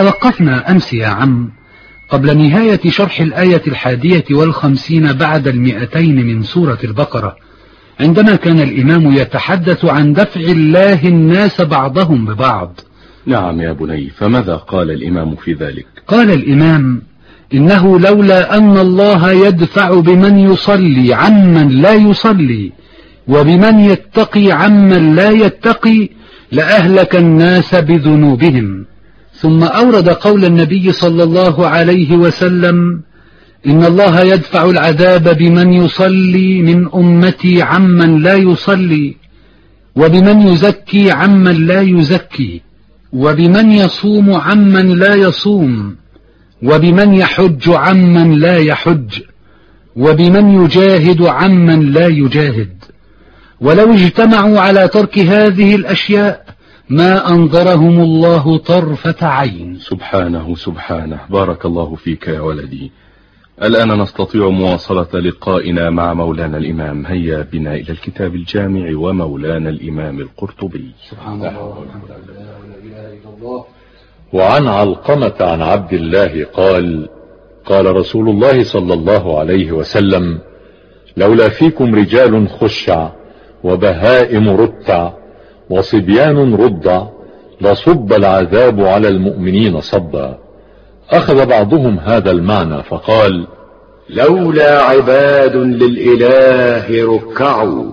توقفنا أمس يا عم قبل نهاية شرح الآية الحادية والخمسين بعد المئتين من سورة البقرة. عندما كان الإمام يتحدث عن دفع الله الناس بعضهم ببعض. نعم يا بني فماذا قال الإمام في ذلك؟ قال الإمام إنه لولا أن الله يدفع بمن يصلي عمن لا يصلي وبمن يتقي عمن لا يتقي لأهلك الناس بذنوبهم. ثم أورد قول النبي صلى الله عليه وسلم إن الله يدفع العذاب بمن يصلي من أمتي عمن لا يصلي وبمن يزكي عمن لا يزكي وبمن يصوم عمن لا يصوم وبمن يحج عمن لا يحج وبمن يجاهد عمن لا يجاهد. ولو اجتمعوا على ترك هذه الأشياء ما أنظرهم الله طرفة عين. سبحانه سبحانه. بارك الله فيك يا ولدي. الآن نستطيع مواصلة لقائنا مع مولانا الإمام. هيا بنا إلى الكتاب الجامع ومولانا الإمام القرطبي. سبحان الله. وعن علقمة عن عبد الله قال قال رسول الله صلى الله عليه وسلم لولا فيكم رجال خشع وبهائم رتع وصبيان رضع لصب العذاب على المؤمنين صبا. أخذ بعضهم هذا المعنى فقال لولا عباد للإله ركعوا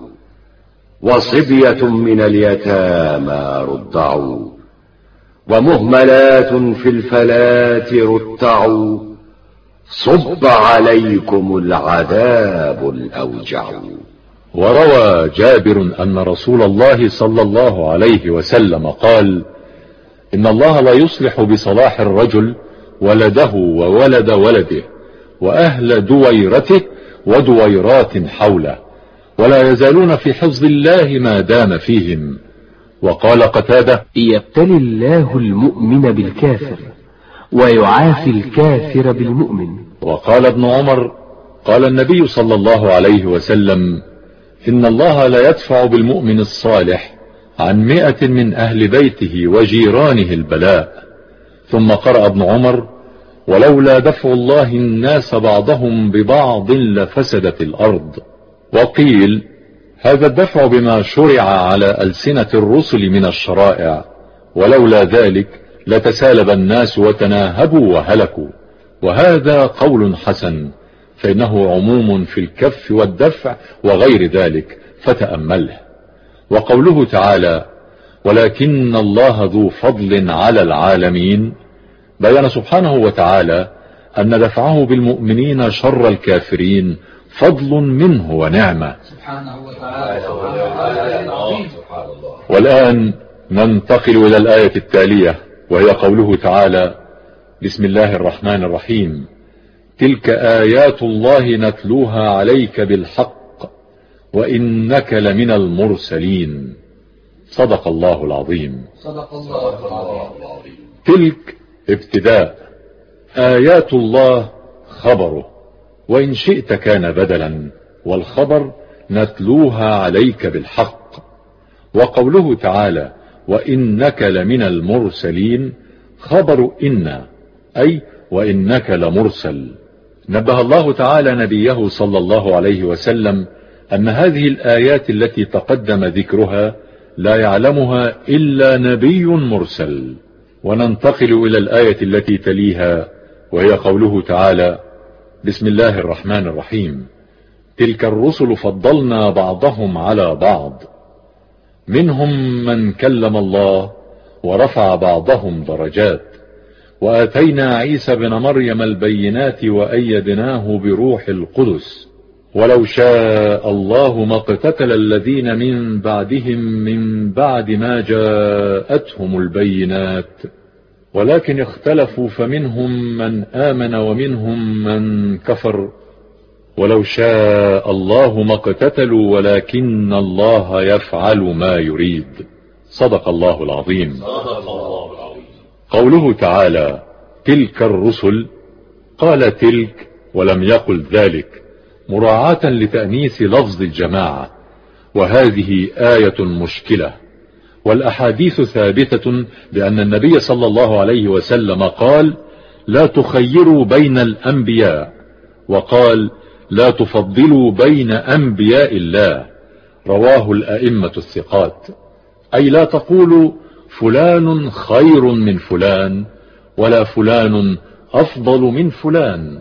وصبية من اليتامى رضعوا ومهملات في الفلاة رتعوا صب عليكم العذاب الأوجع. وروى جابر أن رسول الله صلى الله عليه وسلم قال إن الله لا يصلح بصلاح الرجل ولده وولد ولده وأهل دويرته ودويرات حوله ولا يزالون في حفظ الله ما دام فيهم. وقال قتادة يبتلي الله المؤمن بالكافر ويعافي الكافر بالمؤمن. وقال ابن عمر قال النبي صلى الله عليه وسلم إن الله لا يدفع بالمؤمن الصالح عن مئة من أهل بيته وجيرانه البلاء. ثم قرأ ابن عمر ولولا دفع الله الناس بعضهم ببعض لفسدت الأرض. وقيل هذا الدفع بما شرع على ألسنة الرسل من الشرائع. ولولا ذلك لتسالب الناس وتناهبوا وهلكوا. وهذا قول حسن. فإنه عموم في الكف والدفع وغير ذلك فتأمله. وقوله تعالى ولكن الله ذو فضل على العالمين بيان سبحانه وتعالى أن دفعه بالمؤمنين شر الكافرين فضل منه ونعمة. سبحانه وتعالى والآن ننتقل إلى الآية التالية وهي قوله تعالى بسم الله الرحمن الرحيم تلك آيات الله نتلوها عليك بالحق وإنك لمن المرسلين. صدق الله العظيم. صدق الله العظيم. تلك ابتداء. آيات الله خبره. وإن شئت كان بدلا. والخبر نتلوها عليك بالحق. وقوله تعالى وإنك لمن المرسلين. خبر إن أي وإنك لمرسل. نبه الله تعالى نبيه صلى الله عليه وسلم أن هذه الآيات التي تقدم ذكرها لا يعلمها إلا نبي مرسل. وننتقل إلى الآية التي تليها وهي قوله تعالى بسم الله الرحمن الرحيم. تلك الرسل فضلنا بعضهم على بعض. منهم من كلم الله ورفع بعضهم درجات. وآتينا عيسى بن مريم البينات وأيدناه بروح القدس. ولو شاء الله ما اقتتل الذين من بعدهم من بعد ما جاءتهم البينات. ولكن اختلفوا فمنهم من آمن ومنهم من كفر. ولو شاء الله ما اقتتلوا ولكن الله يفعل ما يريد. صدق الله العظيم. صدق الله العظيم. قوله تعالى تلك الرسل؟ قال تلك ولم يقل ذلك. مراعاة لتأنيث لفظ الجماعة. وهذه آية مشكلة. والأحاديث ثابتة بأن النبي صلى الله عليه وسلم قال لا تخيروا بين الأنبياء. وقال لا تفضلوا بين أنبياء الله. رواه الأئمة الثقات. أي لا تقولوا فلان خير من فلان ولا فلان أفضل من فلان.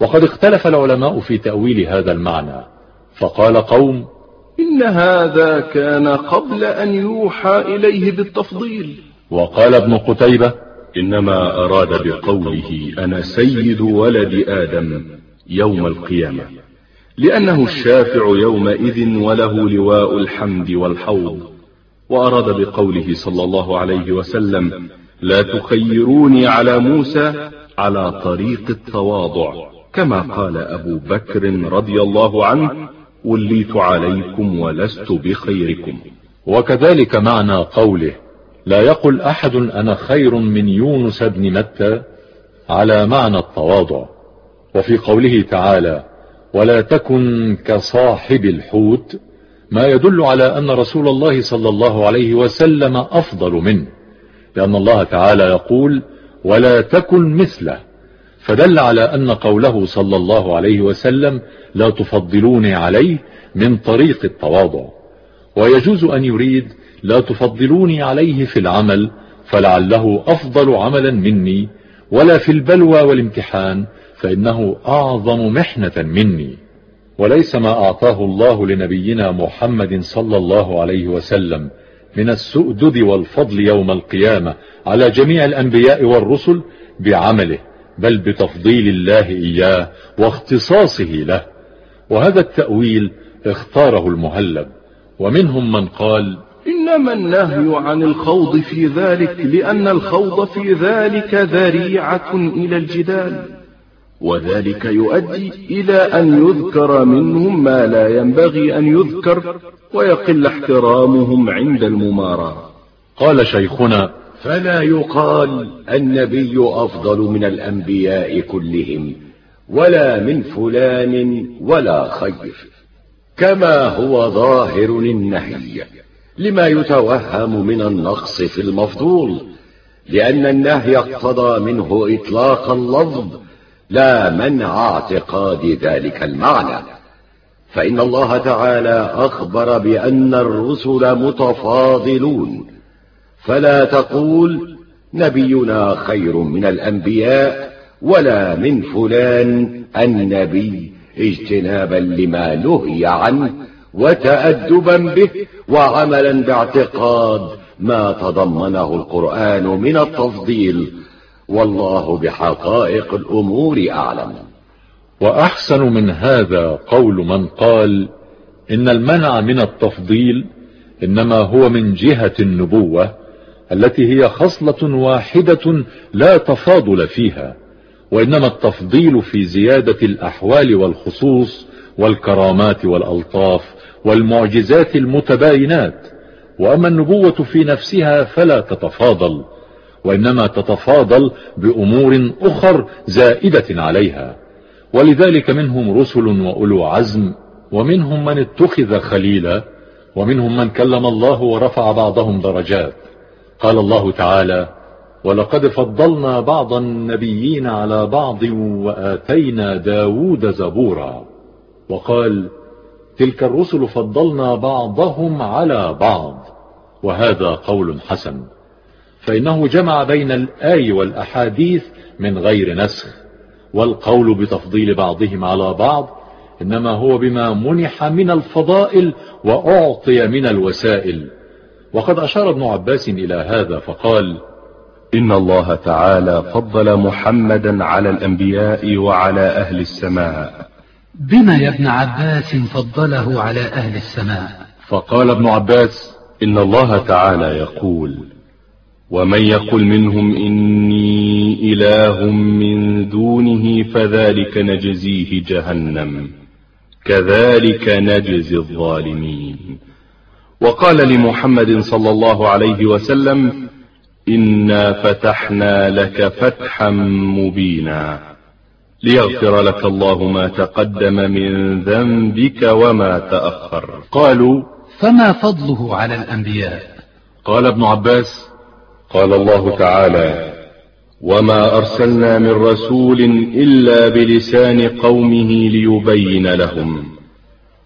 وقد اختلف العلماء في تأويل هذا المعنى فقال قوم إن هذا كان قبل أن يوحى إليه بالتفضيل. وقال ابن قتيبة إنما أراد بقوله أنا سيد ولد آدم يوم القيامة لأنه الشافع يومئذ وله لواء الحمد والحوض. وأراد بقوله صلى الله عليه وسلم لا تخيروني على موسى على طريق التواضع. كما قال أبو بكر رضي الله عنه وليت عليكم ولست بخيركم. وكذلك معنى قوله لا يقل أحد أنا خير من يونس بن متى على معنى التواضع. وفي قوله تعالى ولا تكن كصاحب الحوت ما يدل على أن رسول الله صلى الله عليه وسلم أفضل منه لأن الله تعالى يقول ولا تكن مثله فدل على أن قوله صلى الله عليه وسلم لا تفضلوني عليه من طريق التواضع. ويجوز أن يريد لا تفضلوني عليه في العمل فلعله أفضل عملا مني ولا في البلوى والامتحان فإنه أعظم محنة مني وليس ما أعطاه الله لنبينا محمد صلى الله عليه وسلم من السؤدد والفضل يوم القيامة على جميع الأنبياء والرسل بعمله بل بتفضيل الله إياه واختصاصه له. وهذا التأويل اختاره المهلب. ومنهم من قال إنما النهي عن الخوض في ذلك لأن الخوض في ذلك ذريعة إلى الجدال. وذلك يؤدي إلى أن يذكر منهم ما لا ينبغي أن يذكر ويقل احترامهم عند المماراة قال شيخنا فلا يقال النبي أفضل من الأنبياء كلهم ولا من فلان ولا خير كما هو ظاهر النهي. لما يتوهم من النقص في المفضول لأن النهي اقتضى منه إطلاق اللفظ لا منع اعتقاد ذلك المعنى. فإن الله تعالى أخبر بأن الرسل متفاضلون. فلا تقول نبينا خير من الأنبياء ولا من فلان النبي اجتنابا لما نهي عنه وتأدبا به وعملا باعتقاد ما تضمنه القرآن من التفضيل والله بحقائق الأمور أعلم. وأحسن من هذا قول من قال إن المنع من التفضيل إنما هو من جهة النبوة التي هي خصلة واحدة لا تفاضل فيها وإنما التفضيل في زيادة الأحوال والخصوص والكرامات والألطاف والمعجزات المتباينات وأما النبوة في نفسها فلا تتفاضل وإنما تتفاضل بأمور أخر زائدة عليها. ولذلك منهم رسل وأولو عزم ومنهم من اتخذ خليلا ومنهم من كلم الله ورفع بعضهم درجات. قال الله تعالى ولقد فضلنا بعض النبيين على بعض وآتينا داود زبورا وقال تلك الرسل فضلنا بعضهم على بعض وهذا قول حسن فإنه جمع بين الآي والأحاديث من غير نسخ والقول بتفضيل بعضهم على بعض إنما هو بما منح من الفضائل وأعطي من الوسائل. وقد أشار ابن عباس إلى هذا فقال إن الله تعالى فضل محمدا على الأنبياء وعلى أهل السماء. بما يا ابن عباس فضله على أهل السماء؟ فقال ابن عباس إن الله تعالى يقول ومن يقل منهم إني إله من دونه فذلك نجزيه جهنم. كذلك نجزي الظالمين. وقال لمحمد صلى الله عليه وسلم إنا فتحنا لك فتحا مبينا. ليغفر لك الله ما تقدم من ذنبك وما تأخر. قالوا فما فضله على الأنبياء؟ قال ابن عباس قال الله تعالى وما أرسلنا من رسول إلا بلسان قومه ليبين لهم.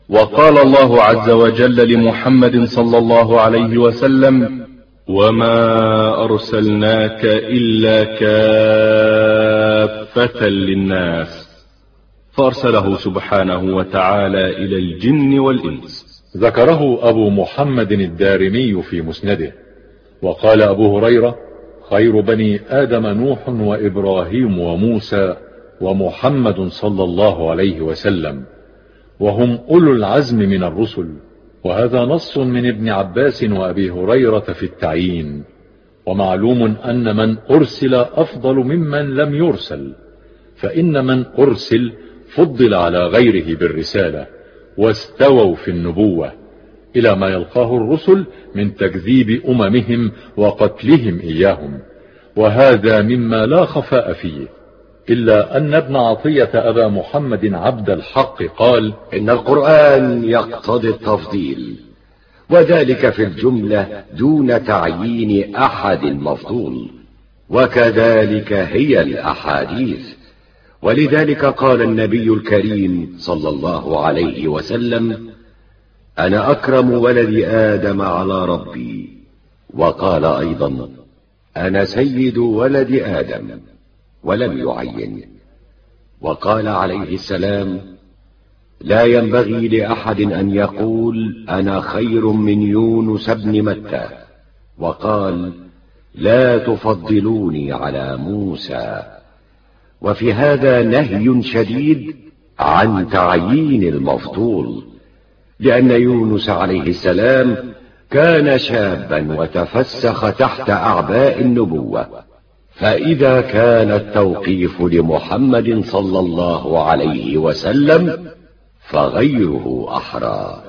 وقال الله عز وجل لمحمد صلى الله عليه وسلم وما أرسلناك إلا كافة للناس. فأرسله سبحانه وتعالى إلى الجن والإنس. ذكره أبو محمد الدارمي في مسنده. وقال أبو هريرة خير بني آدم نوح وإبراهيم وموسى ومحمد صلى الله عليه وسلم وهم أولو العزم من الرسل وهذا نص من ابن عباس وأبي هريرة في التعيين ومعلوم أن من أرسل أفضل ممن لم يرسل فإن من أرسل فضل على غيره بالرسالة واستووا في النبوة. إلى ما يلقاه الرسل من تكذيب أممهم وقتلهم إياهم. وهذا مما لا خفاء فيه إلا أن ابن عطية أبا محمد عبد الحق قال إن القرآن يقتضي التفضيل وذلك في الجملة دون تعيين أحد مفضول وكذلك هي الأحاديث. ولذلك قال النبي الكريم صلى الله عليه وسلم أنا أكرم ولد آدم على ربي. وقال أيضا أنا سيد ولد آدم ولم يعين. وقال عليه السلام لا ينبغي لأحد أن يقول أنا خير من يونس بن متى. وقال لا تفضلوني على موسى. وفي هذا نهي شديد عن تعيين المفضول. لأن يونس عليه السلام كان شابا وتفسخ تحت أعباء النبوة. فإذا كان التوقيف لمحمد صلى الله عليه وسلم فغيره أحرى.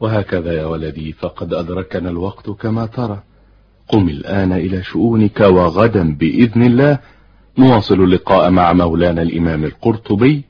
وهكذا يا ولدي فقد أدركنا الوقت كما ترى. قم الآن إلى شؤونك وغدا بإذن الله. نواصل اللقاء مع مولانا الإمام القرطبي.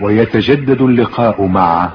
ويتجدد اللقاء مع